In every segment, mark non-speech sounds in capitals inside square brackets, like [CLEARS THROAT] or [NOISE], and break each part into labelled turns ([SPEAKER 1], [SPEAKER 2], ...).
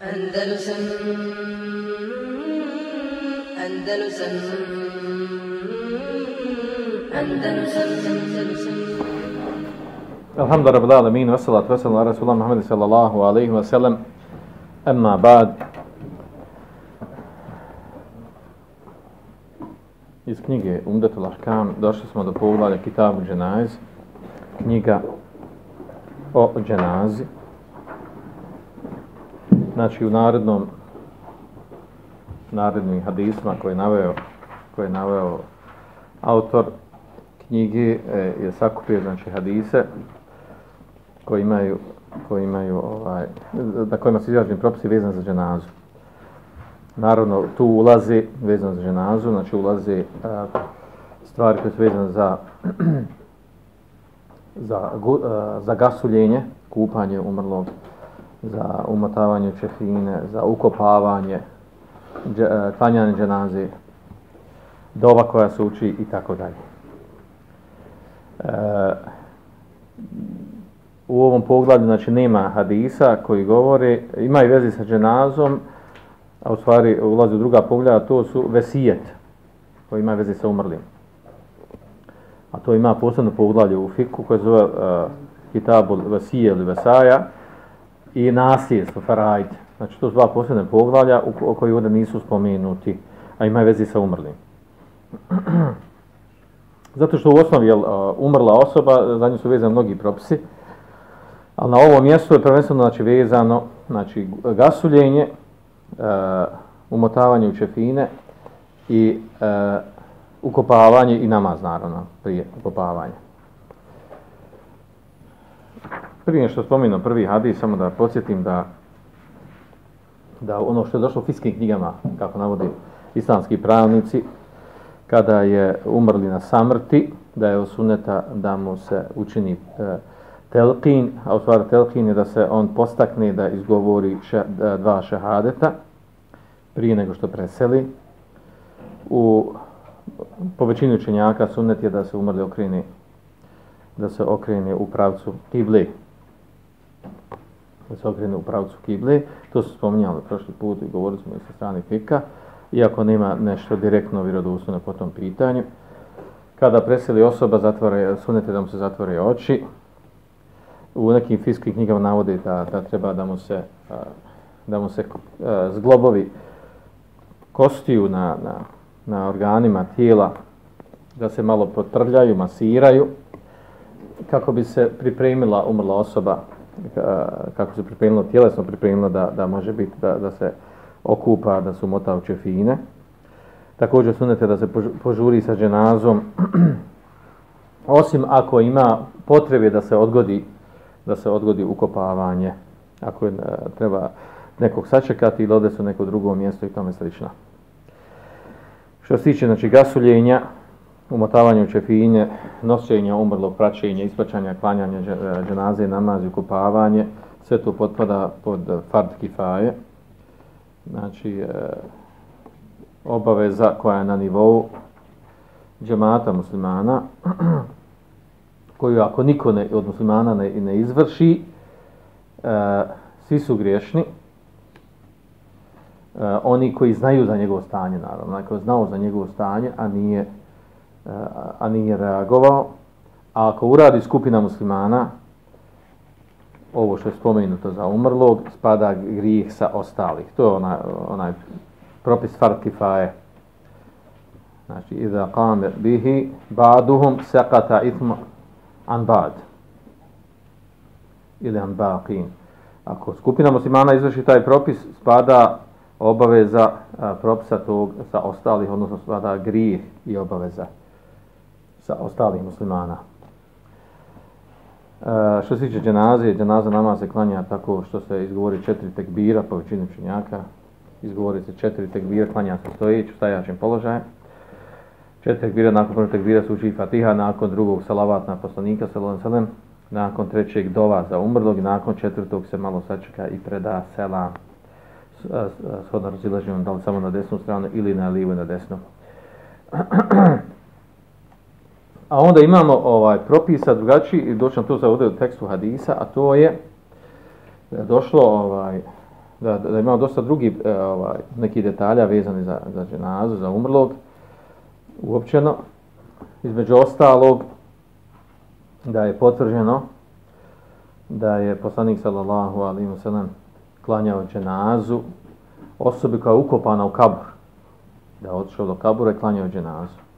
[SPEAKER 1] Andalusam Andalusam Andalusam Andalusam.
[SPEAKER 2] Alhamdulillah rabbil alamin wa salatu wa salam ala rasulillah Muhammad sallallahu alayhi wa sallam. Amma ba'd. Iz knjige Umdatul Ahkam došli smo do poglavlja Kitabu Dženaz knjiga o dženazi znači u narednom narednim hadisma koje je naveo koje je naveo autor knjige e, je sakupio znači hadise koji imaju koji imaju ovaj da kojima se izraženi propisi vezani za dženazu. Naravno tu ulazi vezano za dženazu, znači ulazi a, stvari koje su vezane za [CLEARS THROAT] za, a, e, za gasuljenje, kupanje umrlog, za umotavanje čefine, za ukopavanje, dž, e, klanjanje dženaze, doba koja se uči i tako dalje. E, u ovom poglavlju znači nema hadisa koji govore, ima i vezi sa dženazom, a u stvari ulazi u druga poglavlja, to su vesijet, koji ima veze sa umrlim. A to ima posebno poglavlje u fiku koje zove uh, Kitabul Vesije ili Vesaja i nasljedstvo, farajde. Znači to su dva posljedne poglavlja u, koji ovdje nisu spomenuti, a ima vezi sa umrlim. [CLEARS THROAT] Zato što u osnovi je umrla osoba, za nju su vezani mnogi propisi, Ali na ovom mjestu je prvenstveno znači, vezano znači, gasuljenje, e, umotavanje u čefine i e, ukopavanje i namaz, naravno, prije ukopavanja. Prije što spominu prvi hadis, samo da podsjetim da da ono što je došlo u fiskim knjigama, kako navodi islamski pravnici, kada je umrli na samrti, da je osuneta da mu se učini e, telkin, a u stvari telkin je da se on postakne da izgovori še, e, dva šehadeta prije nego što preseli. U, po većini učenjaka sunnet je da se umrli okreni da se okrene u pravcu Kibli. Da se okrene u pravcu kible. To su spominjali prošli put i govorili smo i sa strane fika. Iako nema nešto direktno vjerodostojno po tom pitanju. Kada preseli osoba, zatvore, sunete da mu se zatvore oči u nekim fiskim knjigama navode da, da treba da mu se da mu se zglobovi kostiju na, na, na organima tijela da se malo potrljaju, masiraju kako bi se pripremila umrla osoba kako se pripremilo tjelesno pripremilo da, da može biti da, da se okupa, da su mota u čefine. Također sunete da se požuri sa dženazom [CLEARS THROAT] osim ako ima potrebe da se odgodi da se odgodi ukopavanje ako je, treba nekog sačekati ili ode se u neko drugo mjesto i tome slično. Što se tiče znači, gasuljenja, umotavanja u čefinje, nošenje umrlog, praćenje, ispraćanje, klanjanje e, dženaze, namaz i kupavanje, sve to potpada pod fard kifaje. Znači, e, obaveza koja je na nivou džemata muslimana, [CLEARS THROAT] koju ako niko ne, od muslimana ne, ne izvrši, e, svi su griješni. E, oni koji znaju za njegovo stanje, naravno, neko znao za njegovo stanje, a nije, a nije reagovao, a ako uradi skupina muslimana, ovo što je spomenuto za umrlog, spada grijeh sa ostalih. To je onaj, onaj propis fartifaje. Znači, iza qame bihi, baduhum sekata itma an bad ili an baqin. Ako skupina muslimana izvrši taj propis, spada obaveza a, propisa tog sa ostalih, odnosno spada grijeh i obaveza sa ostalih muslimana. E, što se tiče dženaze, dženaza nama se klanja tako što se izgovori četiri tekbira po većini činjaka. Izgovori se četiri tekbira, klanja se stojeći u stajačim položajem četiri tekbira, nakon prvog tekbira se uči Fatiha, nakon drugog salavat na poslanika, sallallahu salam, nakon trećeg dova za umrlog nakon četvrtog se malo sačeka i preda selam shodno razilaženjem, da li samo na desnu stranu ili na lijevu na desnu. [CLEARS THROAT] A onda imamo ovaj propisa drugačiji i doći to za ovdje u tekstu hadisa, a to je da je došlo ovaj, da, da imamo dosta drugi e, ovaj, neki detalja vezani za, za dženazu, za umrlog, uopćeno, između ostalog, da je potvrđeno da je poslanik sallallahu alaihi wa sallam klanjao dženazu osobi koja je ukopana u kabur. Da je otišao do kabura i klanjao dženazu.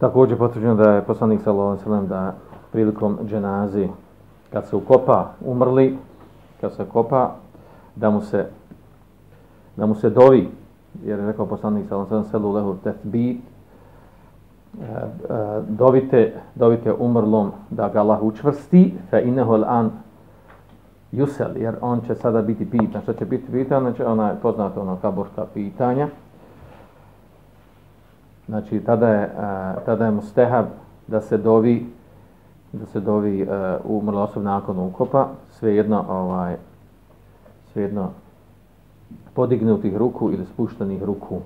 [SPEAKER 2] Također potvrđeno da je poslanik sallallahu alejhi wa da prilikom dženazi kad se ukopa umrli, kad se kopa, da mu se da mu se dovi, jer je rekao poslanik sallallahu alejhi ve sellem selu lehu tethbit, e, e, dovite, dovite umrlom da ga Allah učvrsti, fa al an yusal jer on će sada biti pitan. Što će biti pitan? Znači, ona je poznata ono kaburska pitanja. Znači, tada je, a, tada je mustehab da se dovi da se dovi e, uh, umrla osoba nakon ukopa, svejedno ovaj, svejedno podignutih ruku ili spuštenih ruku.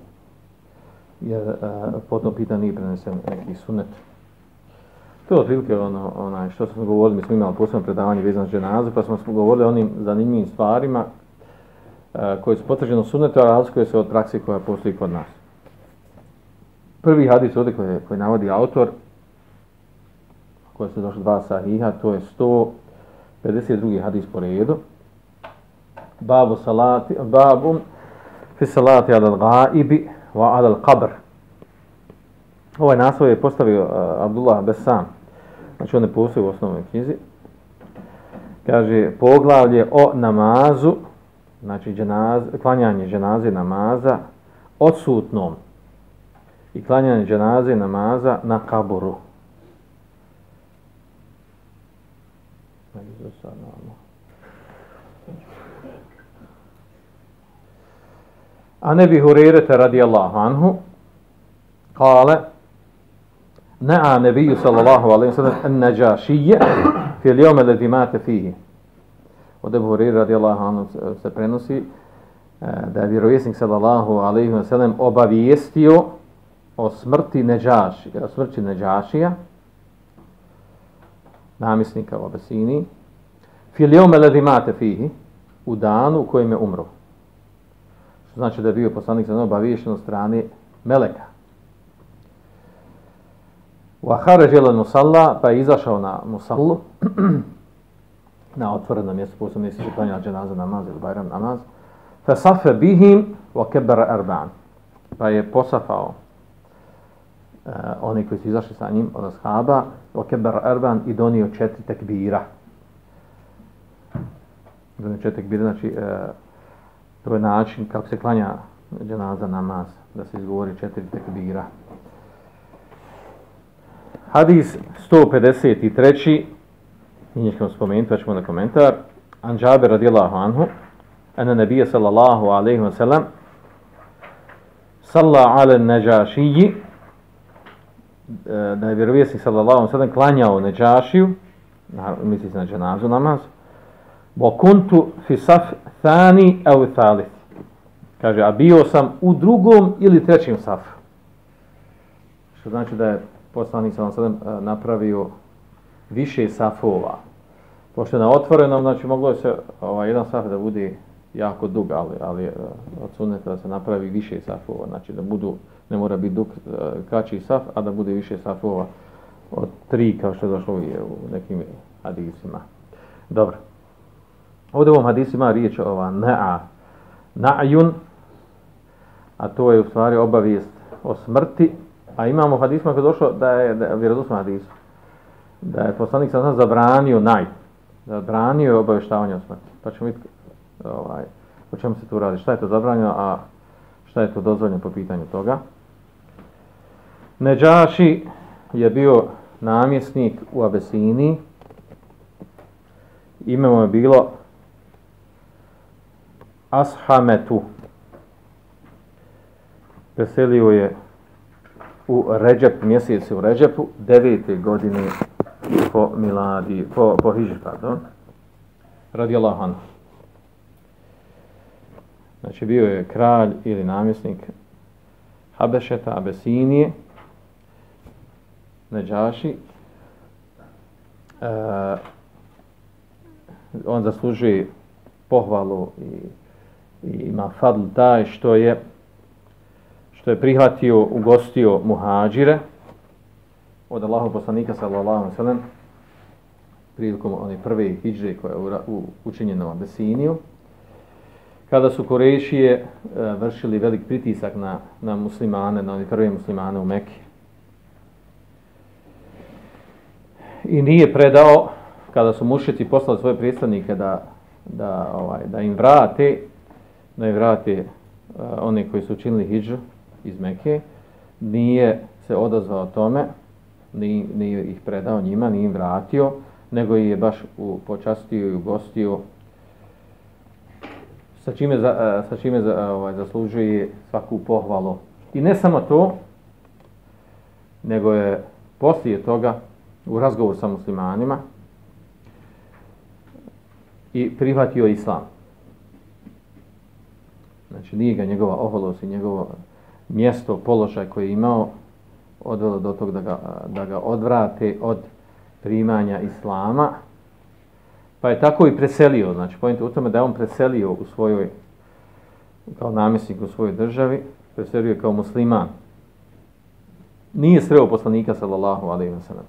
[SPEAKER 2] Jer e, uh, potom pitan nije prenesen neki sunet. To je otprilike ono, onaj, što smo govorili, mi smo imali posebno predavanje vezano ženazu, pa smo govorili o onim zanimljivim stvarima uh, koje su potvrđene u sunetu, a razlikuje se od praksi koja postoji kod nas. Prvi hadis ovdje koji, koji navodi autor, koji su došli dva sahiha, to je 152. hadis po redu. Babu salati, babu fi salati ala gaibi wa ala qabr. Ovaj naslov je postavio uh, Abdullah Besam. Znači on ne postoji u osnovnoj knjizi. Kaže, poglavlje o namazu, znači dženaz, klanjanje dženaze namaza, odsutnom i klanjanje dženaze namaza na kaburu. A nebi Hurerete radijallahu anhu, kale, Na'a nebiju sallallahu alaihi wa sallam en neđašije fil jome ledi mate fihi. Od Ebu radi radijallahu anhu se prenosi eh, da je vjerovjesnik sallallahu alaihi wa sallam obavijestio o smrti Neđašija, o smrti neđašija, namisnika u Abesini, fil jome mate fihi, u danu u kojem je umro. Što znači da je bio poslanik sallallahu obaviješten od strane Meleka. Wa žele musalla pa je izašao na musallu [CLEARS THROAT] na otvoreno mjesto posebno mjesto se klanja dženaza namaz ili bajram namaz fa safa bihim wa kebara arba'an pa je posafao uh, oni koji su izašli sa njim od ashaba okebar erban i donio četiri tekbira donio četiri tekbira znači uh, to je način kako se klanja dženaza namaz da se izgovori četiri tekbira Hadis 153. Mi njih ćemo spomenuti, pa ćemo na komentar. An Džaber radijallahu anhu, ana nabija sallallahu alaihi wa sallam, salla ala neđašiji, E, da je vjerovjesnik sallallahu alejhi ve sellem klanjao neđašiju, misli se na dženazu namaz, bo kuntu fi saf thani aw thalith. Kaže, a bio sam u drugom ili trećem safu. Što znači da je poslanik sam sad e, napravio više safova. Pošto je na otvorenom, znači moglo je se ovaj, jedan saf da bude jako dug, ali, ali e, od sunneta da se napravi više safova. Znači da budu, ne mora biti dug e, kači saf, a da bude više safova od tri, kao što je došlo u nekim hadisima. Dobro. Ovdje u ovom hadisima riječ ova na'a, na'jun, a to je u stvari obavijest o smrti, A imamo hadisma koji je došlo da je, da je vjerodosno hadis. Da je poslanik sam zabranio naj. Zabranio je obavještavanje o smrti. Pa ćemo vidjeti ovaj, o čemu se tu radi. Šta je to zabranjeno, a šta je to dozvoljeno po pitanju toga. Neđaši je bio namjesnik u Abesini. Ime mu je bilo Ashametu. Veselio je u Ređep, mjesecu u Ređepu, devete godine po Miladi, po, po Hiži, pardon, radi anhu. Znači bio je kralj ili namjesnik Habešeta, Abesinije, Neđaši. E, on zaslužuje pohvalu i, i ima fadl taj što je što je prihvatio, ugostio muhađire od Allahov poslanika sallallahu alejhi ve sellem prilikom one prve hidžre koja je učinjena u Abesiniju kada su Korešije e, vršili velik pritisak na, na muslimane, na oni prve muslimane u Mekke. I nije predao, kada su mušici poslali svoje predstavnike da, da, ovaj, da im vrate, da im vrate uh, one koji su učinili hijđu iz Mekke, nije se odazvao tome, nije, nije ih predao njima, nije im vratio, nego je baš u, počastio i ugostio sa čime, za, e, sa čime za, e, ovaj, zaslužuje svaku pohvalu. I ne samo to, nego je poslije toga u razgovoru sa muslimanima i prihvatio islam. Znači nije ga njegova oholost i njegovo mjesto, položaj koji je imao odvelo do tog da ga, da ga odvrate od primanja islama, Pa je tako i preselio, znači pojent u tome da je on preselio u svojoj, kao namjesnik u svojoj državi, preselio je kao musliman. Nije sreo poslanika, sallallahu alaihi wa sallam.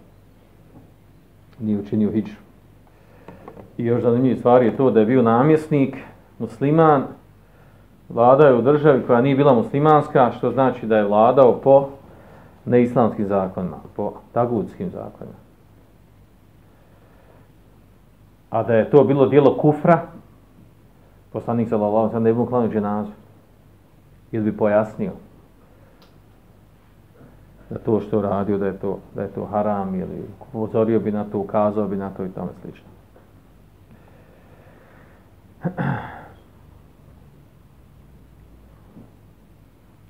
[SPEAKER 2] Nije učinio hijđu. I još zanimljiv stvar je to da je bio namjesnik, musliman, vladao je u državi koja nije bila muslimanska, što znači da je vladao po neislamskim zakonima, po tagutskim zakonima a da je to bilo dijelo kufra, poslanik sallallahu alejhi ve sellem ne bi mu klanio dženazu. Ili bi pojasnio da to što radio da je to da je to haram ili upozorio bi na to, ukazao bi na to i tome slično.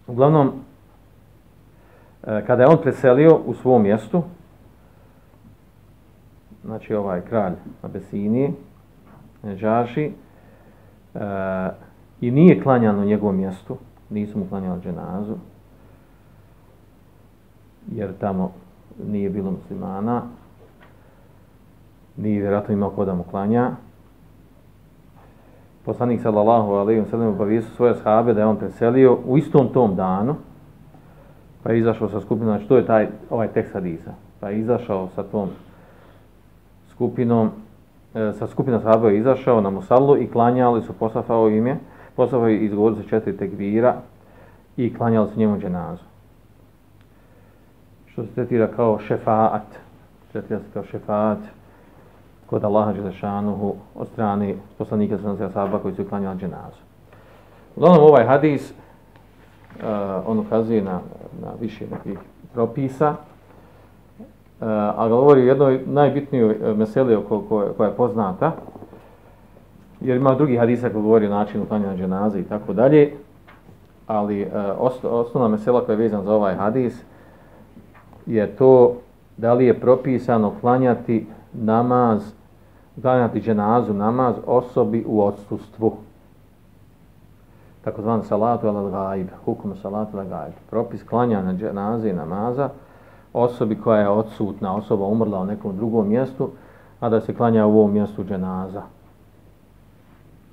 [SPEAKER 2] Uglavnom, eh, kada je on preselio u svom mjestu, znači ovaj kralj Abesinije, Žaši, e, i nije klanjan u njegovom mjestu, nisu mu klanjali dženazu, jer tamo nije bilo muslimana, nije vjerojatno imao ko da mu klanja. Poslanik sallallahu alaihi wa sallam obavijesu svoje shabe da je on preselio u istom tom danu, pa je izašao sa skupinom, znači to je taj, ovaj tekst hadisa, pa je izašao sa tom skupinom, e, sa skupinom sahabova izašao na Musallu i klanjali su posafao ime, posafao je izgovorio su četiri tekvira i klanjali su njemu dženazu. Što se tretira kao šefaat, tretira se kao šefaat kod Allaha Đelešanuhu od strane poslanika sa sahaba koji su klanjali dženazu. Uglavnom ovaj hadis, uh, on ukazuje na, na više nekih propisa, Eh, a govori o jednoj najbitnijoj eh, meseli oko, koja je poznata, jer ima drugi hadisa koji govori o načinu klanjanja dženaze i tako dalje, ali uh, osnovna mesela koja je vezana za ovaj hadis je to da li je propisano klanjati namaz, klanjati dženazu namaz osobi u odsustvu. Tako zvan salatu ala gaib, hukum salatu ala gaib. Propis klanjanja dženaze i namaza, osobi koja je odsutna, osoba umrla u nekom drugom mjestu, a da se klanja u ovom mjestu dženaza.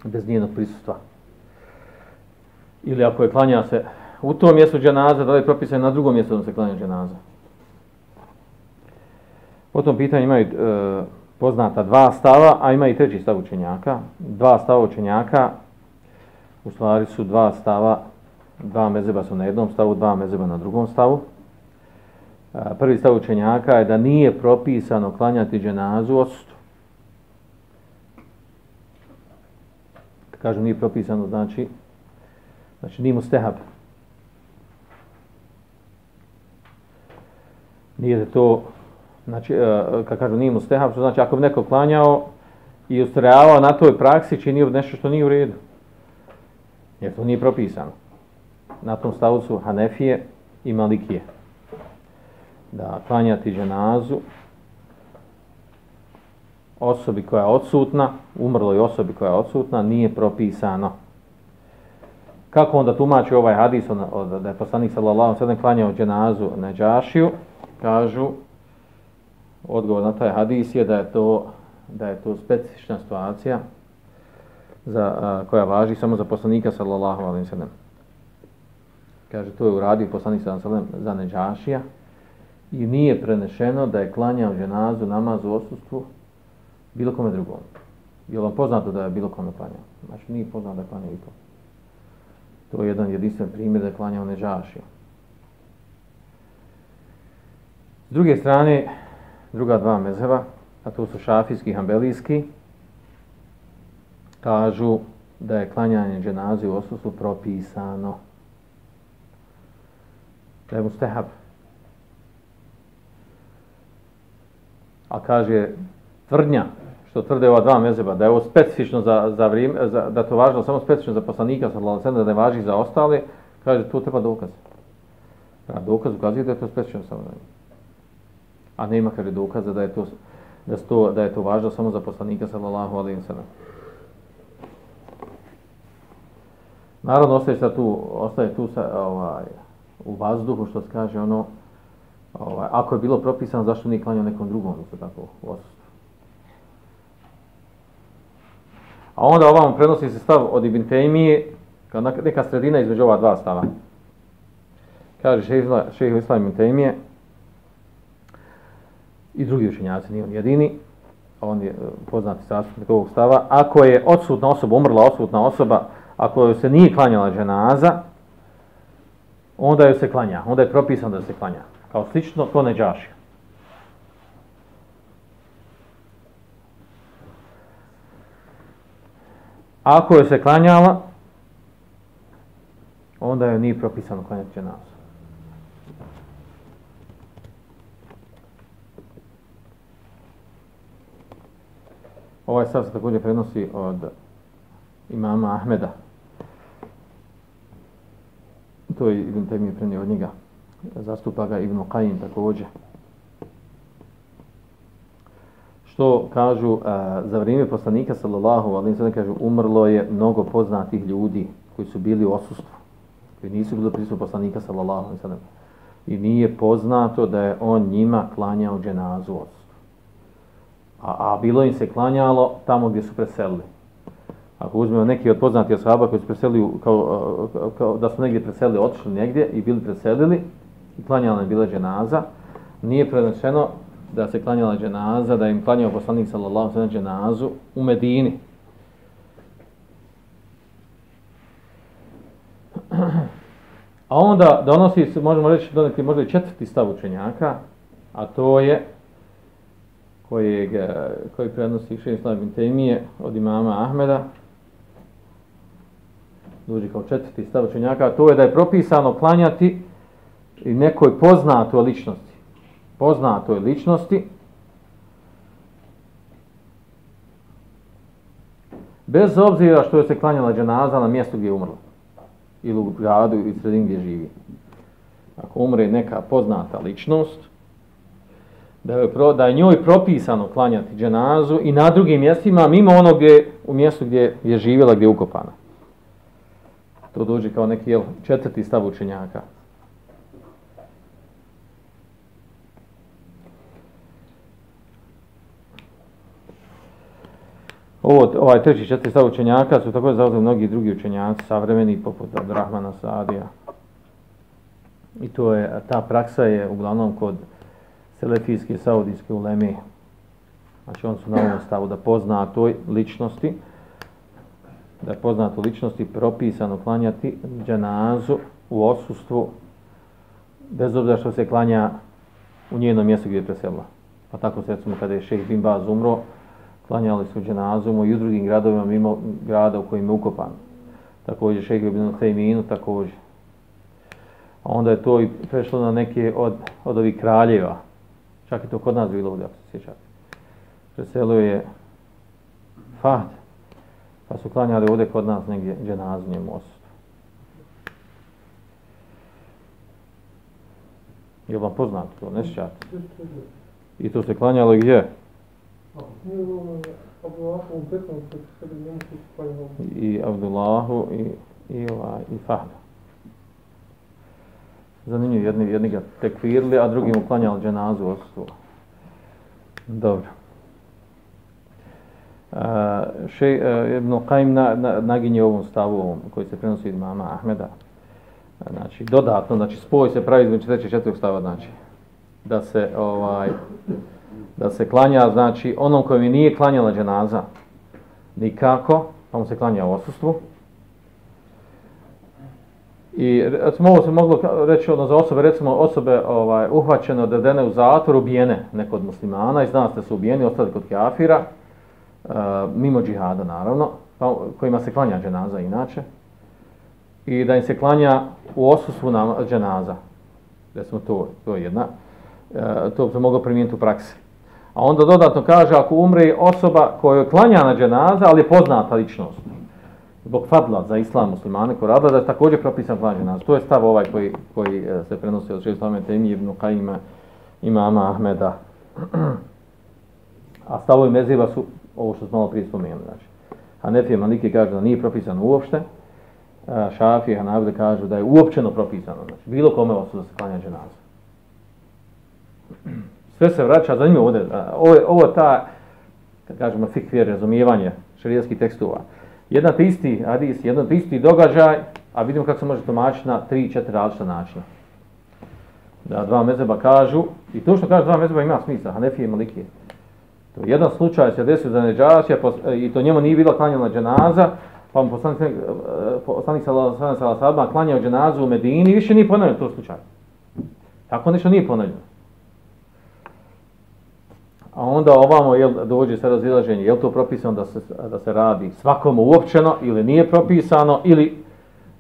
[SPEAKER 2] Bez njenog prisustva. Ili ako je klanja se u tom mjestu dženaza, da li je propisan na drugom mjestu da se klanja dženaza. Po tom pitanju imaju e, poznata dva stava, a ima i treći stav učenjaka. Dva stava učenjaka, u stvari su dva stava, dva mezeba su na jednom stavu, dva mezeba na drugom stavu prvi stav učenjaka je da nije propisano klanjati dženazu odsutu. Kažem, nije propisano, znači, znači nije mu stehab. Nije to, znači, kad kažem nije mu stehab, što znači ako bi neko klanjao i ustrajavao na toj praksi, čini nešto što nije u redu. Jer to nije propisano. Na tom stavu su Hanefije i Malikije da klanjati dženazu osobi koja je odsutna, umrloj osobi koja je odsutna, nije propisano. Kako onda tumači ovaj hadis od, od, da je poslanik sallallahu sallam klanjao dženazu na džašiju, kažu, odgovor na taj hadis je da je to, da je to specifična situacija, za, a, koja važi samo za poslanika sallallahu alaihi sallam. Kaže, to je uradio poslanik sallallahu sallam za Neđašija i nije prenešeno da je klanjao dženazu namaz u osustvu bilo kome drugom. Je vam poznato da je bilo kome klanjao? Znači, nije poznato da je klanjao i to. To je jedan jedinstven primjer da je klanjao Neđašija. S druge strane, druga dva mezheva, a to su šafijski i hambelijski, kažu da je klanjanje dženazi u osustvu propisano. Da je mustehab. A kaže tvrdnja, što tvrde ova dva mezeba, da je ovo specifično za, za vrijeme, za, da to važno samo specifično za poslanika, sa da ne važi za ostale, kaže tu treba dokaz. Da, dokaz ukazuje da je to specifično samo za njih. A nema kaže dokaza da je to da sto da je to važno samo za poslanika sallallahu alejhi ve sellem. Naravno ostaje tu ostaje tu sa ovaj u vazduhu što se kaže ono ovaj ako je bilo propisano zašto nije klanjao nekom drugom isto tako u odsustvu. A onda ovam prenosi se stav od Ibn Taymije kao neka sredina između ova dva stava. Kaže šejh Islam Ibn Taymije i drugi učenjaci, nije on jedini, on je e, poznati sastupnik ovog stava, ako je odsutna osoba, umrla odsutna osoba, ako joj se nije klanjala dženaza, onda joj se klanja, onda je propisano da se klanja. Kao slično, to Neđašija. Ako je se klanjala, onda joj nije propisano klanjati dženazu. Ovaj stav se također prenosi od imama Ahmeda. To je Ibn Taymi prenio od njega. Zastupa ga Ibn Qajin također. Što kažu, a, za vrijeme poslanika sallallahu alaihi sallam kažu, umrlo je mnogo poznatih ljudi koji su bili u osustvu. Koji nisu bili prisutni poslanika sallallahu alaihi sallam. I nije poznato da je on njima klanjao dženazu osustvu a, a bilo im se klanjalo tamo gdje su preselili. Ako uzmemo neki od poznatih ashaba koji su preselili, kao, kao, da su negdje preselili, otišli negdje i bili preselili, klanjala je bila dženaza, nije prenačeno da se klanjala dženaza, da im klanjao poslanik sallallahu sallam dženazu u Medini. A onda donosi, možemo reći, donekli možda i četvrti stav učenjaka, a to je kojeg, eh, koji prenosi Šeji Slav bin Temije od imama Ahmeda, duži kao četvrti stav učenjaka, to je da je propisano klanjati i nekoj poznatoj ličnosti. Poznatoj ličnosti, bez obzira što je se klanjala dženaza na mjestu gdje je umrla. Ili u gradu i sredini gdje živi. Ako umre neka poznata ličnost, da je, pro, da je njoj propisano klanjati dženazu i na drugim mjestima, mimo onog gdje, u mjestu gdje je živjela, gdje je ukopana. To dođe kao neki jel, četvrti stav učenjaka. Ovo, ovaj treći četiri stav učenjaka su tako zauzeli mnogi drugi učenjaci, savremeni, poput Rahmana Sadija. I to je, ta praksa je uglavnom kod selefijske saudijske uleme. Znači on su na ovom stavu da pozna toj ličnosti, da je poznato ličnosti propisano klanjati džanazu u osustvu bez obzira što se klanja u njenom mjestu gdje je preselila. Pa tako se recimo kada je šeh Bin Baz umro, klanjali su džanazu i u drugim gradovima mimo grada u kojim je ukopan. Također šeh ibn Sejminu također. A onda je to i prešlo na neke od, od ovih kraljeva, Čak i to kod nas bilo ovdje, ako se sjećate. Preselio je Fahd, pa su klanjali ovdje kod nas negdje dženaznje most. Je vam poznato to, ne sjećate? I to se klanjalo gdje? I Abdullahu i, i, ova, i Fahda. Zanimljivo, jedni, jedni ga tekvirili, a drugi mu klanjali dženazu osvu. Dobro. E, še, uh, e, Ibn Qaim na, na, naginje ovom stavu ovom, koji se prenosi od mama Ahmeda. Znači, dodatno, znači, spoj se pravi između trećeg i četvrtog stava, znači, da se, ovaj, da se klanja, znači, onom kojem nije klanjala dženaza nikako, pa mu se klanja u osustvu. I recimo, ovo se moglo reći ono, za osobe, recimo osobe ovaj, uhvaćene, odvedene u zatvor, ubijene neko od muslimana i zna ste su ubijeni, ostali kod kafira, uh, mimo džihada naravno, pa, kojima se klanja dženaza inače, i da im se klanja u osustvu na dženaza. Recimo, to, to je jedna. Uh, to bi se moglo primijeniti u praksi. A onda dodatno kaže, ako umre osoba koja je klanja na dženaza, ali je poznata ličnost, zbog fadla za islam muslimane ko radila, da je također propisan klanja dženaza. To je stav ovaj koji, koji e, se prenosi od šest slame temi ibn Kajima imama Ahmeda. A stavovi meziva su ovo što smo malo prije spomenuli. Znači, Hanefije Maliki kaže da nije propisano uopšte, e, Šafi i Hanabili kažu da je uopćeno propisano. Znači, bilo kome osoba da se klanja dženaza sve se vraća, za njima ovdje, ovo, ovo ta, kad kažemo, fikvir, razumijevanje šarijetskih tekstova. Jedna te isti hadis, jedan te isti događaj, a vidimo kako se može tumačiti na tri, četiri različita načina. Da dva mezeba kažu, i to što kaže dva mezeba ima smisla, Hanefije i Malikije. To je jedan slučaj se desio za neđašija e, i to njemu nije bila klanjena dženaza, pa mu poslanik, e, poslanik sallallahu alejhi ve klanjao dženazu u Medini i više nije ponovljeno to slučaj. Tako nešto nije ponovljeno. A onda ovamo jel, dođe sa razilaženje, je li to propisano da se, da se radi svakom uopćeno ili nije propisano, ili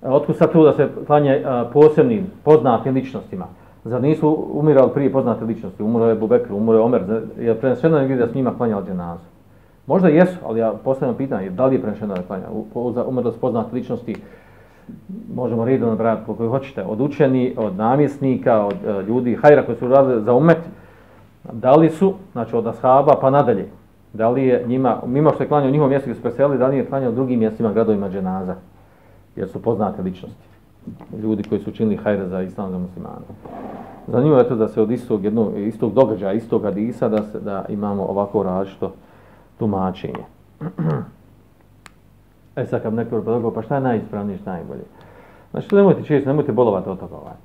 [SPEAKER 2] e, otkud sad tu da se klanje a, posebnim, poznatim ličnostima. Zar nisu umirali prije poznate ličnosti? Umro je Bubekr, umro je Omer, je preneseno negdje da s njima klanjali dženazu. Možda jesu, ali ja postavljam pitanje, da li je preneseno da klanja? Umrlo su poznate ličnosti, možemo redno nabrati koliko hoćete, od učeni, od namjesnika, od e, ljudi, hajra koji su radili za umet, da li su, znači od ashaba pa nadalje, da li je njima, mimo što je klanjao u njihovom mjestu gdje su preselili, da li je klanjao drugim mjestima, gradovima dženaza, jer su poznate ličnosti, ljudi koji su učinili hajre za islam za muslimane. Zanimljivo je to da se od istog, jednog, istog događaja, istog hadisa, da, se, da imamo ovako različito tumačenje. [CLEARS THROAT] e sad kad neko predlogao, pa šta je najispravnije, šta je najbolje? Znači, nemojte često, nemojte bolovati od toga ovaj.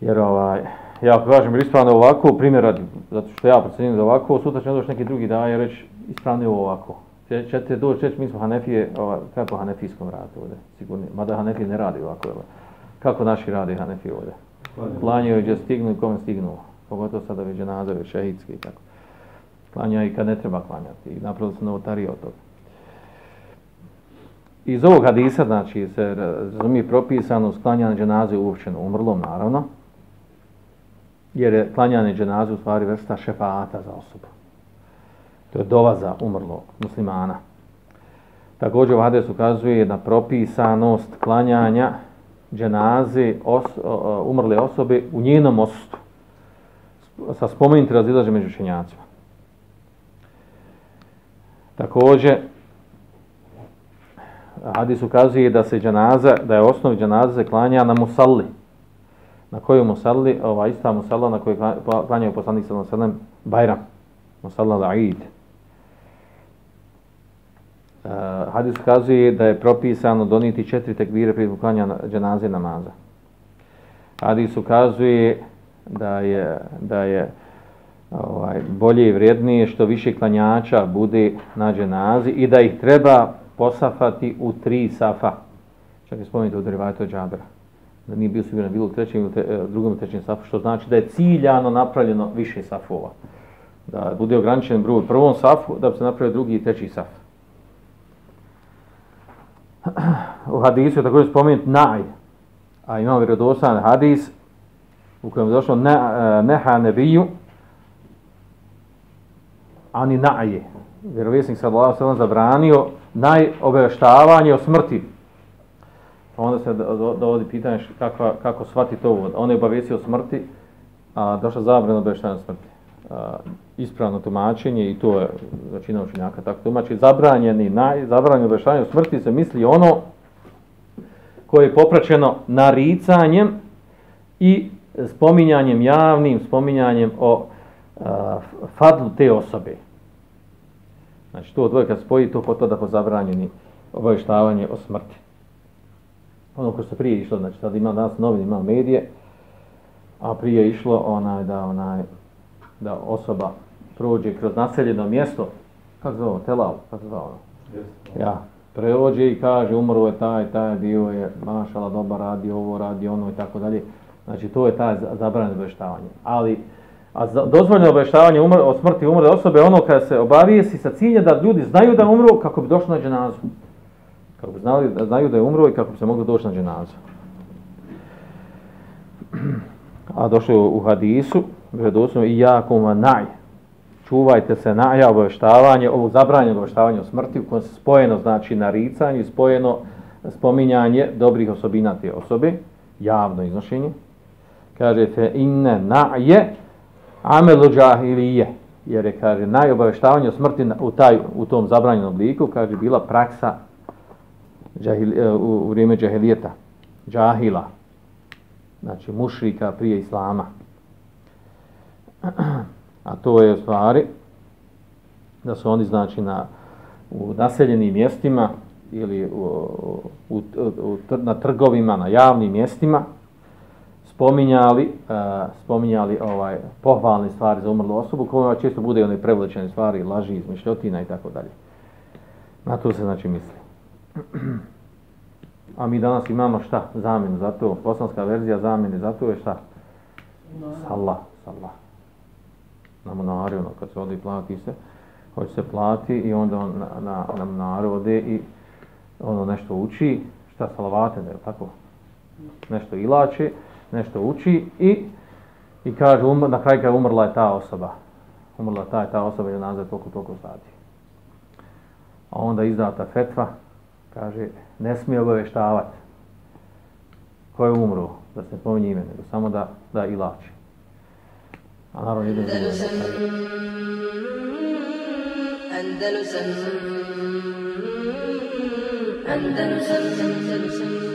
[SPEAKER 2] Jer ovaj, ja kažem ispravno ovako, primjer radi, zato što ja procjenim da ovako, sutra će doći neki drugi daje reći ispravno je ovako. Čete doći, čeć, mi smo Hanefije, ova, kako Hanefijskom radi ovdje, sigurno, mada Hanefije ne radi ovako, jel? kako naši radi Hanefije ovdje. Klanjaju gdje stignu i kome stignu, pogotovo sada već nazove šehidski i tako. Klanjaju i kad ne treba klanjati i napravili su novotarije od toga. Iz ovog hadisa, znači, se razumije propisano sklanjanje dženaze uopćeno umrlom, naravno, jer je klanjanje dženaze u stvari vrsta šefata za osobu. To je dova za umrlog muslimana. Također ovaj hadis ukazuje na propisanost klanjanja dženaze os, umrle osobe u njenom osustu. Sa spomenuti razilaže među učenjacima. Također, Hadis ukazuje da se dženaza, da je osnovi dženaze klanja na musalli, na kojoj musalli, ova ista musalla na kojoj klanjaju poslanik sallam sallam, Bajram, musalla la'id. Uh, e, hadis kazuje da je propisano doniti četiri tekbire prije klanja dženaze namaza. Hadis ukazuje da je, da je ovaj, bolje i vrijednije što više klanjača bude na dženazi i da ih treba posafati u tri safa. Čak je spomenuti u derivatu džabra da nije bio siguran bilo u trećem ili te, e, drugom trećem safu, što znači da je ciljano napravljeno više safova. Da bude ograničen broj u prvom safu, da bi se napravio drugi i treći saf. U hadisu je također spomenut naj, a imamo vjerodostan hadis u kojem je došlo ne, e, neha nebiju ani naje. Vjerovjesnik sallallahu sallam zabranio najobeštavanje o smrti Pa onda se dovodi pitanje kako, kako shvati to uvod. On je obavesio smrti, a došla zabrana obaveštajna smrti. A, ispravno tumačenje i to je većina učenjaka tako tumači. Zabranjeni, naj, zabranjeni obavještanje smrti se misli ono koje je popraćeno naricanjem i spominjanjem javnim, spominjanjem o a, fadlu te osobe. Znači to dvoje kad spoji, to da po zabranjeni obavještavanje o smrti. Ono ko se prije išlo, znači sad ima danas novine, ima medije, a prije je išlo onaj da onaj da osoba prođe kroz naseljeno mjesto, kako zove, telal, kako zove ono? Ja, preođe i kaže umro je taj, taj bio je mašala dobar radi ovo, radi ono i tako dalje. Znači to je taj zabranjeno obavještavanje. Ali a dozvoljeno obavještavanje umr, o smrti umre osobe ono kada se obavijesi sa ciljem da ljudi znaju da umru kako bi došli na dženazu. Kako bi znali, da znaju da je umro i kako bi se mogli doći na dženazu. A došlo je u hadisu, vjerodostojno i jakom naj. Čuvajte se naja obaveštavanje, ovo zabranjeno obaveštavanje o smrti, u kojem se spojeno znači naricanje, spojeno spominjanje dobrih osobina te osobe, javno iznošenje. Kaže fe inne naje amelu džahilije, jer je, kaže, najobaveštavanje o smrti u, taj, u tom zabranjenom obliku, kaže, bila praksa džahil, e, u, u vrijeme džahilijeta, džahila, znači mušrika prije islama. A to je u stvari da su oni znači na u naseljenim mjestima ili u, u, u, u, na trgovima, na javnim mjestima spominjali, uh, spominjali ovaj pohvalne stvari za umrlu osobu, koja često bude one prevlečene stvari, laži, izmišljotina i tako dalje. Na to se znači misli. A mi danas imamo šta? Zamjenu za to. Bosanska verzija zamjene za to je šta? Salah, salah. Na monaru, ono, kad se ode i plati se, hoće se plati i onda on na, na, na monaru ode i ono nešto uči, šta salavate, ne, tako? Nešto ilače, nešto uči i i kaže, um, na kraju kaže, umrla je ta osoba. Umrla ta je ta osoba i nazad toliko, toliko sati. A onda izdata fetva, kaže, ne smije obaveštavati ko je umro, da se pominje ime, nego samo da, da ilači. A naravno jedan
[SPEAKER 1] Andalusan Andalusan Andalusan